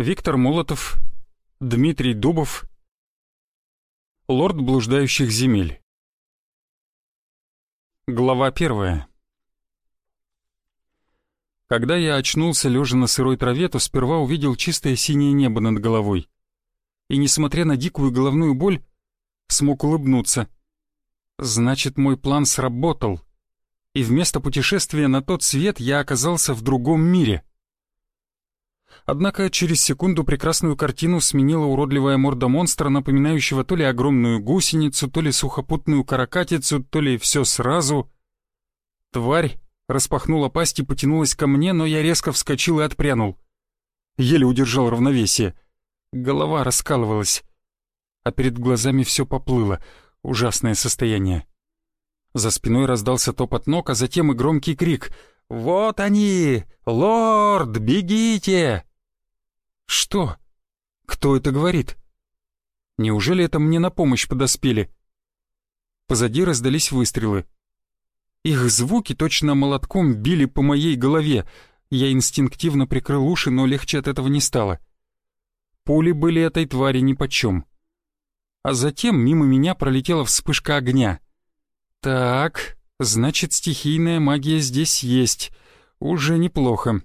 Виктор Молотов, Дмитрий Дубов, Лорд блуждающих земель. Глава первая. Когда я очнулся, лежа на сырой траве, то сперва увидел чистое синее небо над головой. И, несмотря на дикую головную боль, смог улыбнуться. Значит, мой план сработал. И вместо путешествия на тот свет я оказался в другом мире. Однако через секунду прекрасную картину сменила уродливая морда монстра, напоминающего то ли огромную гусеницу, то ли сухопутную каракатицу, то ли все сразу. Тварь распахнула пасть и потянулась ко мне, но я резко вскочил и отпрянул. Еле удержал равновесие. Голова раскалывалась, а перед глазами все поплыло. Ужасное состояние. За спиной раздался топот ног, а затем и громкий крик. «Вот они! Лорд, бегите!» «Что? Кто это говорит? Неужели это мне на помощь подоспели?» Позади раздались выстрелы. Их звуки точно молотком били по моей голове. Я инстинктивно прикрыл уши, но легче от этого не стало. Пули были этой твари нипочем. А затем мимо меня пролетела вспышка огня. Так, значит, стихийная магия здесь есть. Уже неплохо.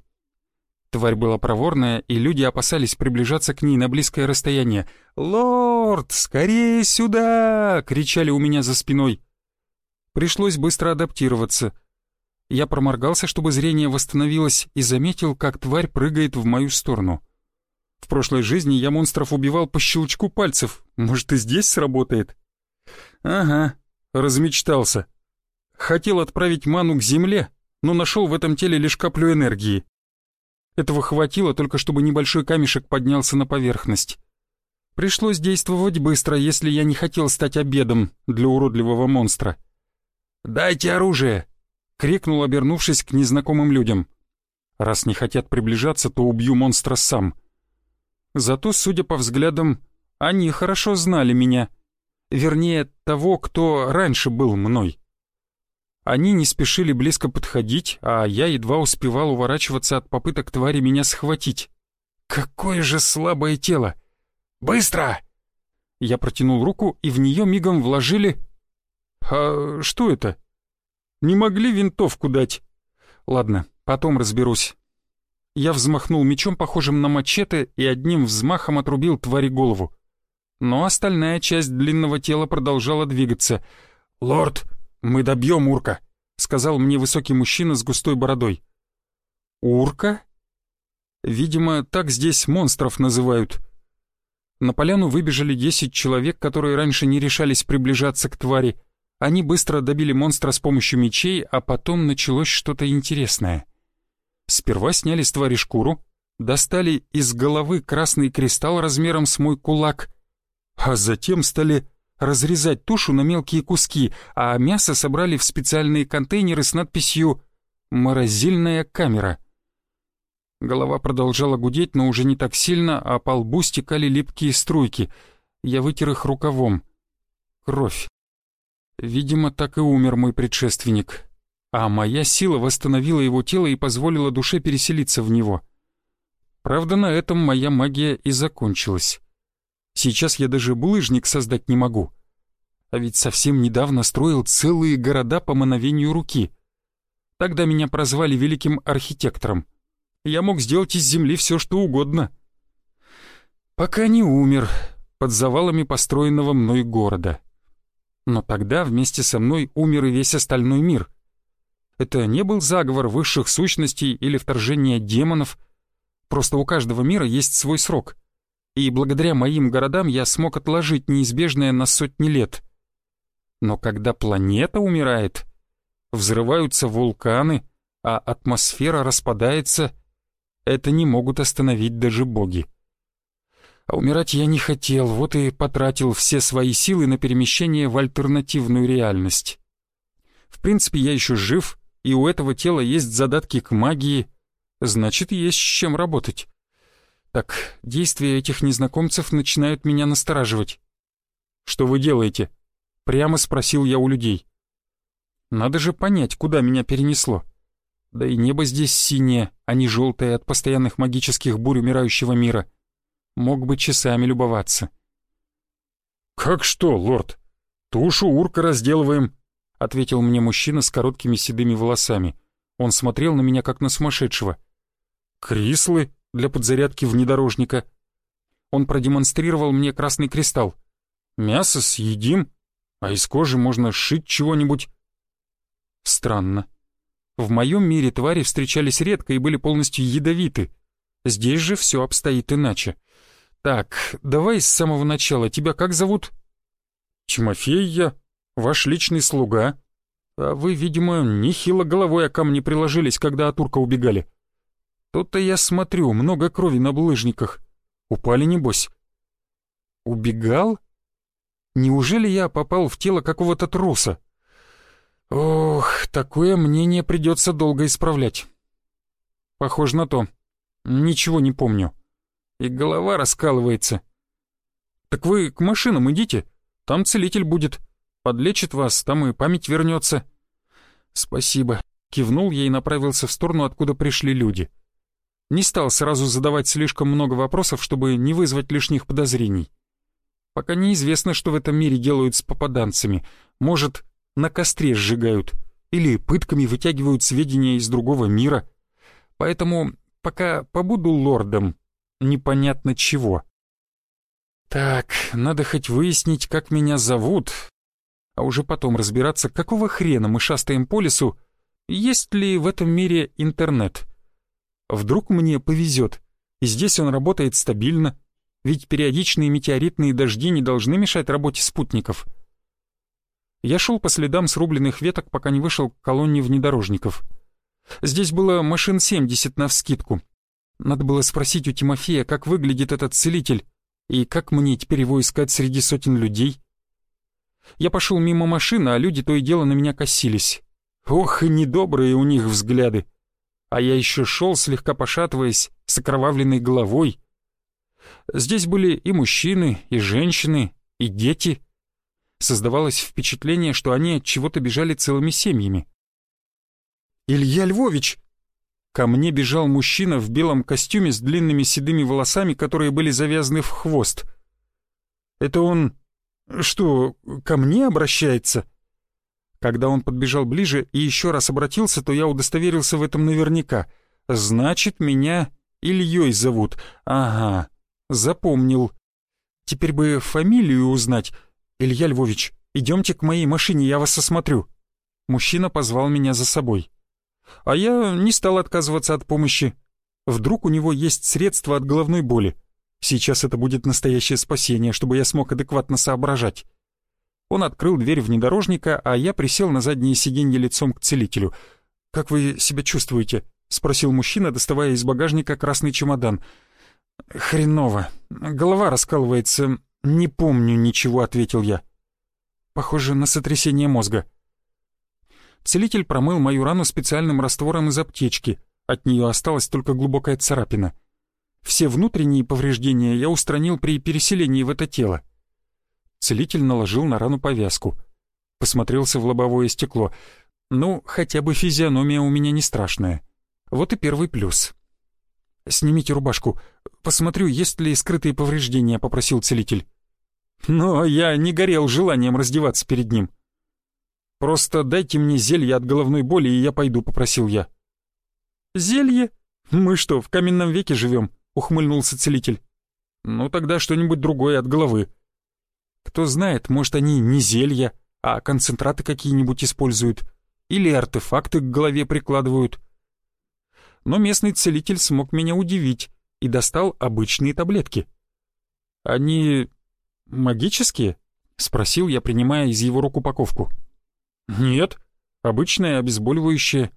Тварь была проворная, и люди опасались приближаться к ней на близкое расстояние. «Лорд, скорее сюда!» — кричали у меня за спиной. Пришлось быстро адаптироваться. Я проморгался, чтобы зрение восстановилось, и заметил, как тварь прыгает в мою сторону. В прошлой жизни я монстров убивал по щелчку пальцев. Может, и здесь сработает? Ага, размечтался. Хотел отправить ману к земле, но нашел в этом теле лишь каплю энергии. Этого хватило только, чтобы небольшой камешек поднялся на поверхность. Пришлось действовать быстро, если я не хотел стать обедом для уродливого монстра. «Дайте оружие!» — крикнул, обернувшись к незнакомым людям. «Раз не хотят приближаться, то убью монстра сам». Зато, судя по взглядам, они хорошо знали меня. Вернее, того, кто раньше был мной. Они не спешили близко подходить, а я едва успевал уворачиваться от попыток твари меня схватить. Какое же слабое тело! Быстро! Я протянул руку, и в нее мигом вложили «А что это?» «Не могли винтовку дать?» «Ладно, потом разберусь». Я взмахнул мечом, похожим на мачете, и одним взмахом отрубил твари голову. Но остальная часть длинного тела продолжала двигаться. «Лорд, мы добьем урка», — сказал мне высокий мужчина с густой бородой. «Урка?» Видимо, так здесь монстров называют. На поляну выбежали десять человек, которые раньше не решались приближаться к твари. Они быстро добили монстра с помощью мечей, а потом началось что-то интересное. Сперва сняли с твари шкуру, достали из головы красный кристалл размером с мой кулак, а затем стали разрезать тушу на мелкие куски, а мясо собрали в специальные контейнеры с надписью «Морозильная камера». Голова продолжала гудеть, но уже не так сильно, а по лбу стекали липкие струйки. Я вытер их рукавом. Кровь. Видимо, так и умер мой предшественник. А моя сила восстановила его тело и позволила душе переселиться в него. Правда, на этом моя магия и закончилась. Сейчас я даже булыжник создать не могу. А ведь совсем недавно строил целые города по мановению руки. Тогда меня прозвали великим архитектором. Я мог сделать из земли все, что угодно. Пока не умер под завалами построенного мной города. Но тогда вместе со мной умер и весь остальной мир. Это не был заговор высших сущностей или вторжение демонов. Просто у каждого мира есть свой срок. И благодаря моим городам я смог отложить неизбежное на сотни лет. Но когда планета умирает, взрываются вулканы, а атмосфера распадается, это не могут остановить даже боги. А умирать я не хотел, вот и потратил все свои силы на перемещение в альтернативную реальность. В принципе, я еще жив, и у этого тела есть задатки к магии, значит, есть с чем работать. Так, действия этих незнакомцев начинают меня настораживать. «Что вы делаете?» — прямо спросил я у людей. «Надо же понять, куда меня перенесло. Да и небо здесь синее, а не желтое от постоянных магических бурь умирающего мира. Мог бы часами любоваться. «Как что, лорд? Тушу урка разделываем», — ответил мне мужчина с короткими седыми волосами. Он смотрел на меня, как на сумасшедшего. «Крислы для подзарядки внедорожника». Он продемонстрировал мне красный кристалл. «Мясо съедим, а из кожи можно сшить чего-нибудь». Странно. В моем мире твари встречались редко и были полностью ядовиты. Здесь же все обстоит иначе. Так, давай с самого начала. Тебя как зовут? Тимофей я, ваш личный слуга. А вы, видимо, нехило головой о камни приложились, когда от турка убегали. Тут-то я смотрю, много крови на булыжниках. Упали, небось. Убегал? Неужели я попал в тело какого-то труса? Ох, такое мнение придется долго исправлять. Похоже на то. Ничего не помню. И голова раскалывается. Так вы к машинам идите, там целитель будет. Подлечит вас, там и память вернется. Спасибо. Кивнул я и направился в сторону, откуда пришли люди. Не стал сразу задавать слишком много вопросов, чтобы не вызвать лишних подозрений. Пока неизвестно, что в этом мире делают с попаданцами. Может, на костре сжигают или пытками вытягивают сведения из другого мира. Поэтому пока побуду лордом, непонятно чего. Так, надо хоть выяснить, как меня зовут, а уже потом разбираться, какого хрена мы шастаем по лесу, есть ли в этом мире интернет. Вдруг мне повезет, и здесь он работает стабильно, ведь периодичные метеоритные дожди не должны мешать работе спутников. Я шел по следам срубленных веток, пока не вышел к колонне внедорожников. Здесь было машин 70 навскидку. Надо было спросить у Тимофея, как выглядит этот целитель, и как мне теперь его искать среди сотен людей. Я пошел мимо машины, а люди то и дело на меня косились. Ох, и недобрые у них взгляды. А я еще шел, слегка пошатываясь, с окровавленной головой. Здесь были и мужчины, и женщины, и дети — Создавалось впечатление, что они от чего-то бежали целыми семьями. «Илья Львович!» Ко мне бежал мужчина в белом костюме с длинными седыми волосами, которые были завязаны в хвост. «Это он... что, ко мне обращается?» Когда он подбежал ближе и еще раз обратился, то я удостоверился в этом наверняка. «Значит, меня Ильей зовут. Ага, запомнил. Теперь бы фамилию узнать, «Илья Львович, идемте к моей машине, я вас осмотрю». Мужчина позвал меня за собой. А я не стал отказываться от помощи. Вдруг у него есть средства от головной боли. Сейчас это будет настоящее спасение, чтобы я смог адекватно соображать. Он открыл дверь внедорожника, а я присел на заднее сиденье лицом к целителю. «Как вы себя чувствуете?» — спросил мужчина, доставая из багажника красный чемодан. «Хреново. Голова раскалывается. «Не помню ничего», — ответил я. «Похоже на сотрясение мозга». Целитель промыл мою рану специальным раствором из аптечки. От нее осталась только глубокая царапина. Все внутренние повреждения я устранил при переселении в это тело. Целитель наложил на рану повязку. Посмотрелся в лобовое стекло. Ну, хотя бы физиономия у меня не страшная. Вот и первый плюс. «Снимите рубашку. Посмотрю, есть ли скрытые повреждения», — попросил целитель. Но я не горел желанием раздеваться перед ним. «Просто дайте мне зелье от головной боли, и я пойду», — попросил я. «Зелье? Мы что, в каменном веке живем?» — ухмыльнулся целитель. «Ну тогда что-нибудь другое от головы». «Кто знает, может, они не зелья, а концентраты какие-нибудь используют, или артефакты к голове прикладывают». Но местный целитель смог меня удивить и достал обычные таблетки. Они «Магические?» — спросил я, принимая из его рук упаковку. «Нет, обычное обезболивающее».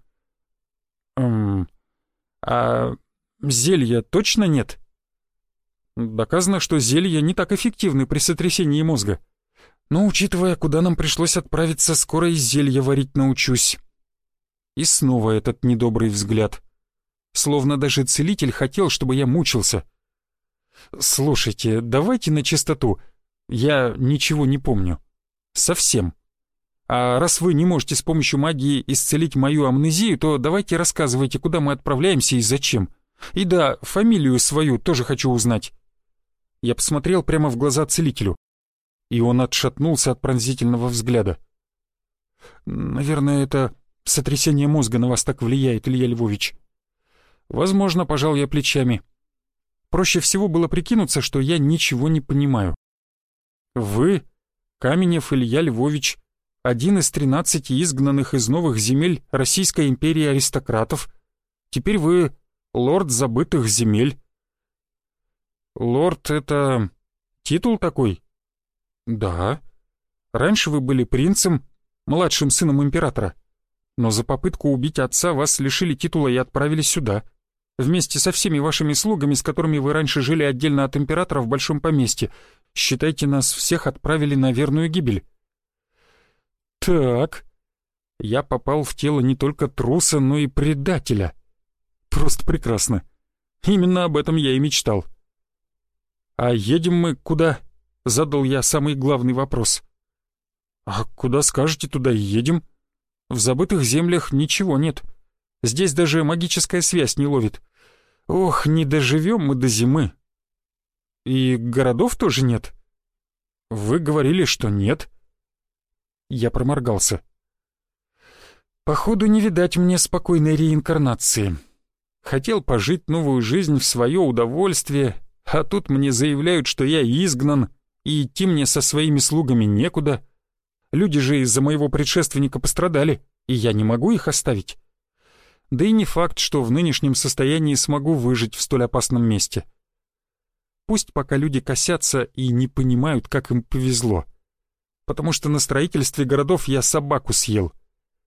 «Эм, а зелья точно нет?» «Доказано, что зелья не так эффективны при сотрясении мозга. Но, учитывая, куда нам пришлось отправиться, скоро и зелья варить научусь». И снова этот недобрый взгляд. Словно даже целитель хотел, чтобы я мучился. «Слушайте, давайте на чистоту. Я ничего не помню. Совсем. А раз вы не можете с помощью магии исцелить мою амнезию, то давайте рассказывайте, куда мы отправляемся и зачем. И да, фамилию свою тоже хочу узнать. Я посмотрел прямо в глаза целителю, и он отшатнулся от пронзительного взгляда. «Наверное, это сотрясение мозга на вас так влияет, Илья Львович». «Возможно, пожал я плечами. Проще всего было прикинуться, что я ничего не понимаю. Вы, Каменев Илья Львович, один из тринадцати изгнанных из новых земель Российской империи аристократов. Теперь вы лорд забытых земель. Лорд — это титул такой? Да. Раньше вы были принцем, младшим сыном императора. Но за попытку убить отца вас лишили титула и отправили сюда вместе со всеми вашими слугами, с которыми вы раньше жили отдельно от императора в большом поместье. Считайте, нас всех отправили на верную гибель». «Так...» Я попал в тело не только труса, но и предателя. Просто прекрасно. Именно об этом я и мечтал. «А едем мы куда?» — задал я самый главный вопрос. «А куда скажете, туда и едем. В забытых землях ничего нет. Здесь даже магическая связь не ловит. Ох, не доживем мы до зимы. И городов тоже нет? Вы говорили, что нет. Я проморгался. Походу, не видать мне спокойной реинкарнации. Хотел пожить новую жизнь в свое удовольствие, а тут мне заявляют, что я изгнан, и идти мне со своими слугами некуда. Люди же из-за моего предшественника пострадали, и я не могу их оставить да и не факт, что в нынешнем состоянии смогу выжить в столь опасном месте. Пусть пока люди косятся и не понимают, как им повезло. Потому что на строительстве городов я собаку съел.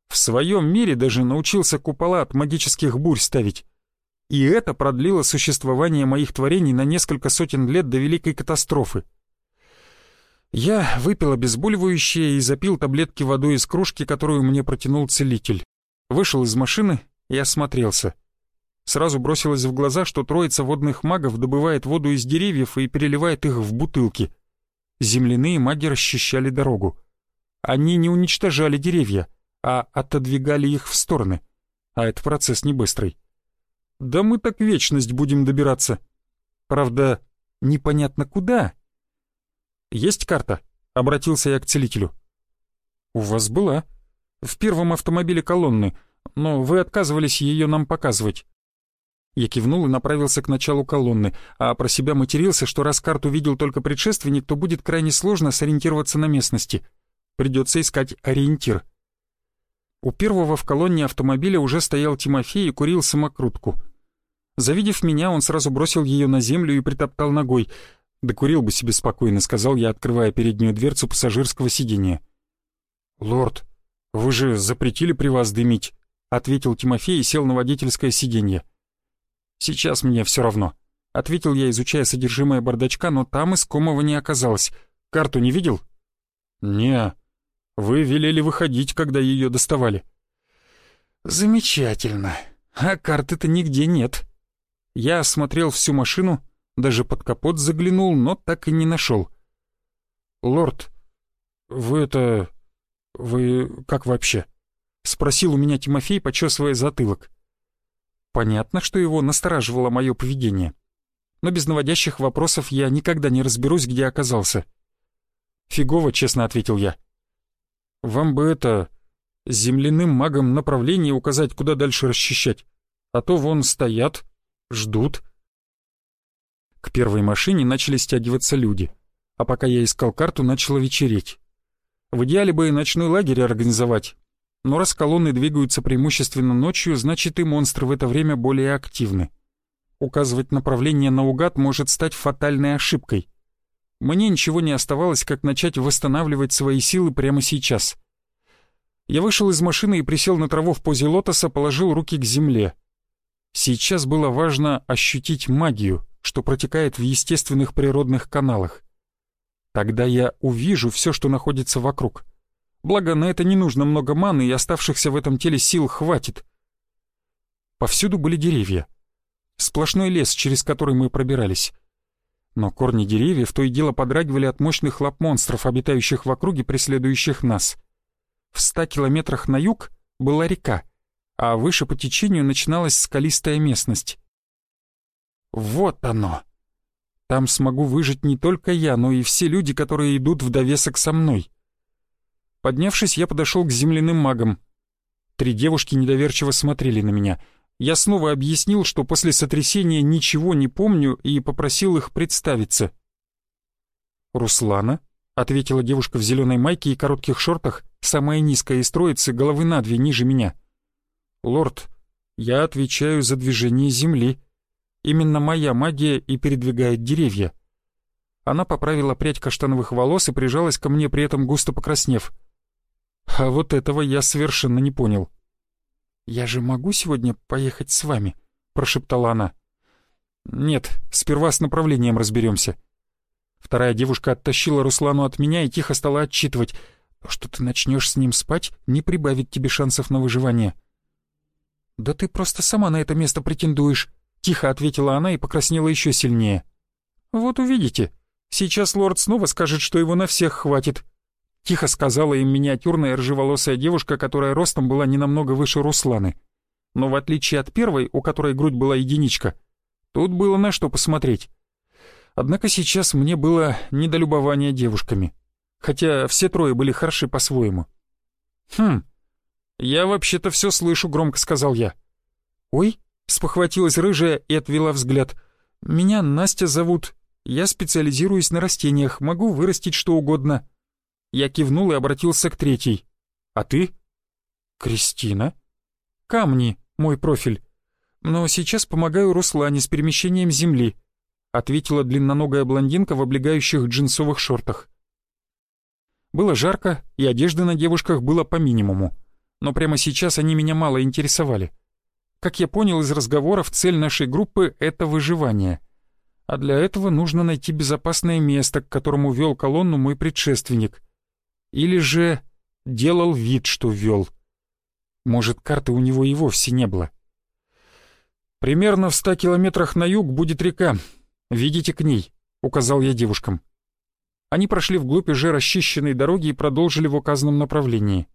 В своем мире даже научился купола от магических бурь ставить. И это продлило существование моих творений на несколько сотен лет до Великой катастрофы. Я выпил обезболивающее и запил таблетки водой из кружки, которую мне протянул целитель. Вышел из машины и осмотрелся. Сразу бросилось в глаза, что троица водных магов добывает воду из деревьев и переливает их в бутылки. Земляные маги расчищали дорогу. Они не уничтожали деревья, а отодвигали их в стороны. А это процесс не быстрый. Да мы так вечность будем добираться. Правда, непонятно куда. «Есть карта?» — обратился я к целителю. «У вас была. В первом автомобиле колонны — но вы отказывались ее нам показывать». Я кивнул и направился к началу колонны, а про себя матерился, что раз карту видел только предшественник, то будет крайне сложно сориентироваться на местности. Придется искать ориентир. У первого в колонне автомобиля уже стоял Тимофей и курил самокрутку. Завидев меня, он сразу бросил ее на землю и притоптал ногой. «Да курил бы себе спокойно», — сказал я, открывая переднюю дверцу пассажирского сиденья. «Лорд, вы же запретили при вас дымить», ответил Тимофей и сел на водительское сиденье. «Сейчас мне все равно», — ответил я, изучая содержимое бардачка, но там искомого не оказалось. «Карту не видел?» «Не, вы велели выходить, когда ее доставали». «Замечательно. А карты-то нигде нет». Я осмотрел всю машину, даже под капот заглянул, но так и не нашел. «Лорд, вы это... вы как вообще?» — спросил у меня Тимофей, почесывая затылок. Понятно, что его настораживало мое поведение. Но без наводящих вопросов я никогда не разберусь, где оказался. «Фигово», — честно ответил я. «Вам бы это... земляным магом направление указать, куда дальше расчищать. А то вон стоят, ждут». К первой машине начали стягиваться люди, а пока я искал карту, начало вечереть. В идеале бы и ночной лагерь организовать, но раз колонны двигаются преимущественно ночью, значит и монстры в это время более активны. Указывать направление наугад может стать фатальной ошибкой. Мне ничего не оставалось, как начать восстанавливать свои силы прямо сейчас. Я вышел из машины и присел на траву в позе лотоса, положил руки к земле. Сейчас было важно ощутить магию, что протекает в естественных природных каналах. Тогда я увижу все, что находится вокруг — Благо, на это не нужно много маны, и оставшихся в этом теле сил хватит. Повсюду были деревья. Сплошной лес, через который мы пробирались. Но корни деревьев то и дело подрагивали от мощных лап монстров, обитающих в округе, преследующих нас. В ста километрах на юг была река, а выше по течению начиналась скалистая местность. Вот оно! Там смогу выжить не только я, но и все люди, которые идут в довесок со мной. Поднявшись, я подошел к земляным магам. Три девушки недоверчиво смотрели на меня. Я снова объяснил, что после сотрясения ничего не помню и попросил их представиться. «Руслана?» — ответила девушка в зеленой майке и коротких шортах, самая низкая из троицы, головы на две ниже меня. «Лорд, я отвечаю за движение Земли. Именно моя магия и передвигает деревья». Она поправила прядь каштановых волос и прижалась ко мне, при этом густо покраснев. А вот этого я совершенно не понял. «Я же могу сегодня поехать с вами?» — прошептала она. «Нет, сперва с направлением разберемся». Вторая девушка оттащила Руслану от меня и тихо стала отчитывать. «Что ты начнешь с ним спать, не прибавит тебе шансов на выживание». «Да ты просто сама на это место претендуешь», — тихо ответила она и покраснела еще сильнее. «Вот увидите. Сейчас лорд снова скажет, что его на всех хватит. — тихо сказала им миниатюрная рыжеволосая девушка, которая ростом была не намного выше Русланы. Но в отличие от первой, у которой грудь была единичка, тут было на что посмотреть. Однако сейчас мне было недолюбование девушками, хотя все трое были хороши по-своему. «Хм, я вообще-то все слышу», — громко сказал я. «Ой», — спохватилась рыжая и отвела взгляд. «Меня Настя зовут. Я специализируюсь на растениях, могу вырастить что угодно». Я кивнул и обратился к третьей. «А ты?» «Кристина?» «Камни, мой профиль. Но сейчас помогаю Руслане с перемещением земли», ответила длинноногая блондинка в облегающих джинсовых шортах. Было жарко, и одежды на девушках было по минимуму. Но прямо сейчас они меня мало интересовали. Как я понял из разговоров, цель нашей группы — это выживание. А для этого нужно найти безопасное место, к которому вел колонну мой предшественник — или же делал вид, что вел. Может, карты у него и вовсе не было. «Примерно в ста километрах на юг будет река. Видите к ней», — указал я девушкам. Они прошли вглубь уже расчищенной дороги и продолжили в указанном направлении.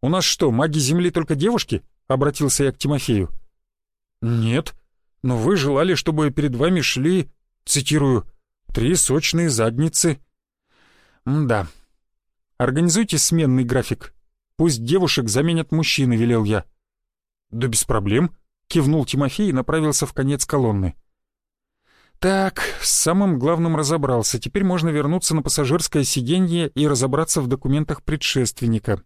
«У нас что, маги Земли только девушки?» — обратился я к Тимофею. «Нет, но вы желали, чтобы перед вами шли, цитирую, три сочные задницы да. Организуйте сменный график. Пусть девушек заменят мужчины, велел я. Да без проблем, кивнул Тимофей и направился в конец колонны. Так, с самым главным разобрался. Теперь можно вернуться на пассажирское сиденье и разобраться в документах предшественника.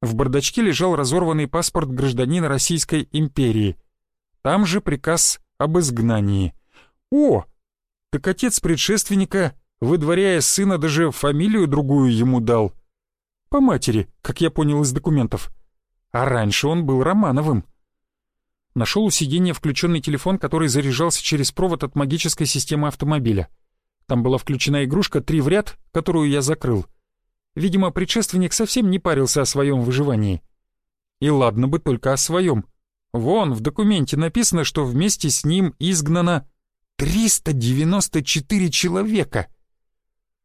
В бардачке лежал разорванный паспорт гражданина Российской империи. Там же приказ об изгнании. О! Так отец предшественника выдворяя сына, даже фамилию другую ему дал. По матери, как я понял из документов. А раньше он был Романовым. Нашел у сиденья включенный телефон, который заряжался через провод от магической системы автомобиля. Там была включена игрушка «Три в ряд», которую я закрыл. Видимо, предшественник совсем не парился о своем выживании. И ладно бы только о своем. Вон, в документе написано, что вместе с ним изгнано 394 человека —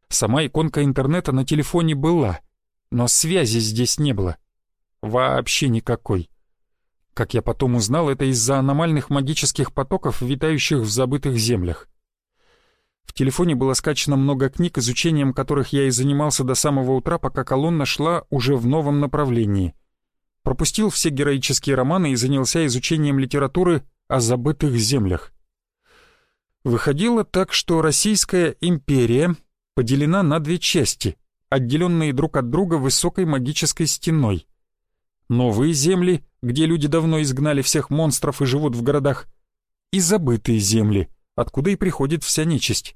Сама иконка интернета на телефоне была, но связи здесь не было. Вообще никакой. Как я потом узнал, это из-за аномальных магических потоков, витающих в забытых землях. В телефоне было скачано много книг, изучением которых я и занимался до самого утра, пока колонна шла уже в новом направлении. Пропустил все героические романы и занялся изучением литературы о забытых землях. Выходило так, что Российская империя поделена на две части, отделенные друг от друга высокой магической стеной. Новые земли, где люди давно изгнали всех монстров и живут в городах, и забытые земли, откуда и приходит вся нечисть.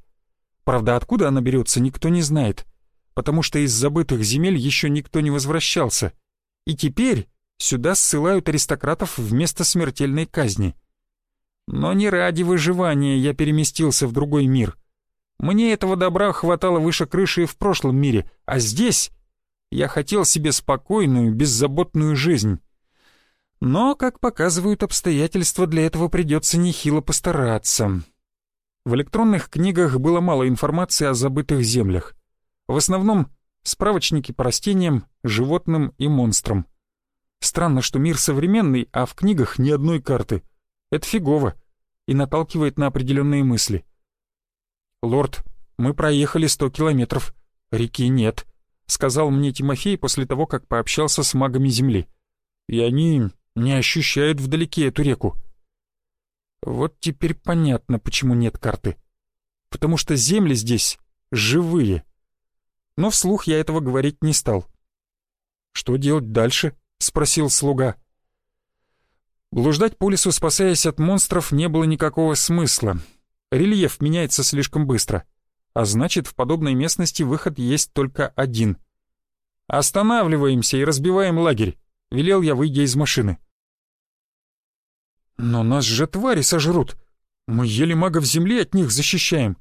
Правда, откуда она берется, никто не знает, потому что из забытых земель еще никто не возвращался. И теперь сюда ссылают аристократов вместо смертельной казни. Но не ради выживания я переместился в другой мир — мне этого добра хватало выше крыши и в прошлом мире, а здесь я хотел себе спокойную, беззаботную жизнь. Но, как показывают обстоятельства, для этого придется нехило постараться. В электронных книгах было мало информации о забытых землях. В основном справочники по растениям, животным и монстрам. Странно, что мир современный, а в книгах ни одной карты. Это фигово. и наталкивает на определенные мысли. «Лорд, мы проехали сто километров. Реки нет», — сказал мне Тимофей после того, как пообщался с магами Земли. «И они не ощущают вдалеке эту реку». Вот теперь понятно, почему нет карты. Потому что земли здесь живые. Но вслух я этого говорить не стал. «Что делать дальше?» — спросил слуга. Блуждать по лесу, спасаясь от монстров, не было никакого смысла. Рельеф меняется слишком быстро. А значит, в подобной местности выход есть только один. «Останавливаемся и разбиваем лагерь», — велел я, выйдя из машины. «Но нас же твари сожрут. Мы еле магов земли от них защищаем».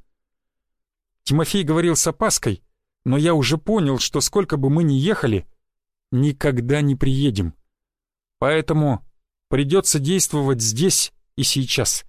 Тимофей говорил с опаской, но я уже понял, что сколько бы мы ни ехали, никогда не приедем. Поэтому придется действовать здесь и сейчас.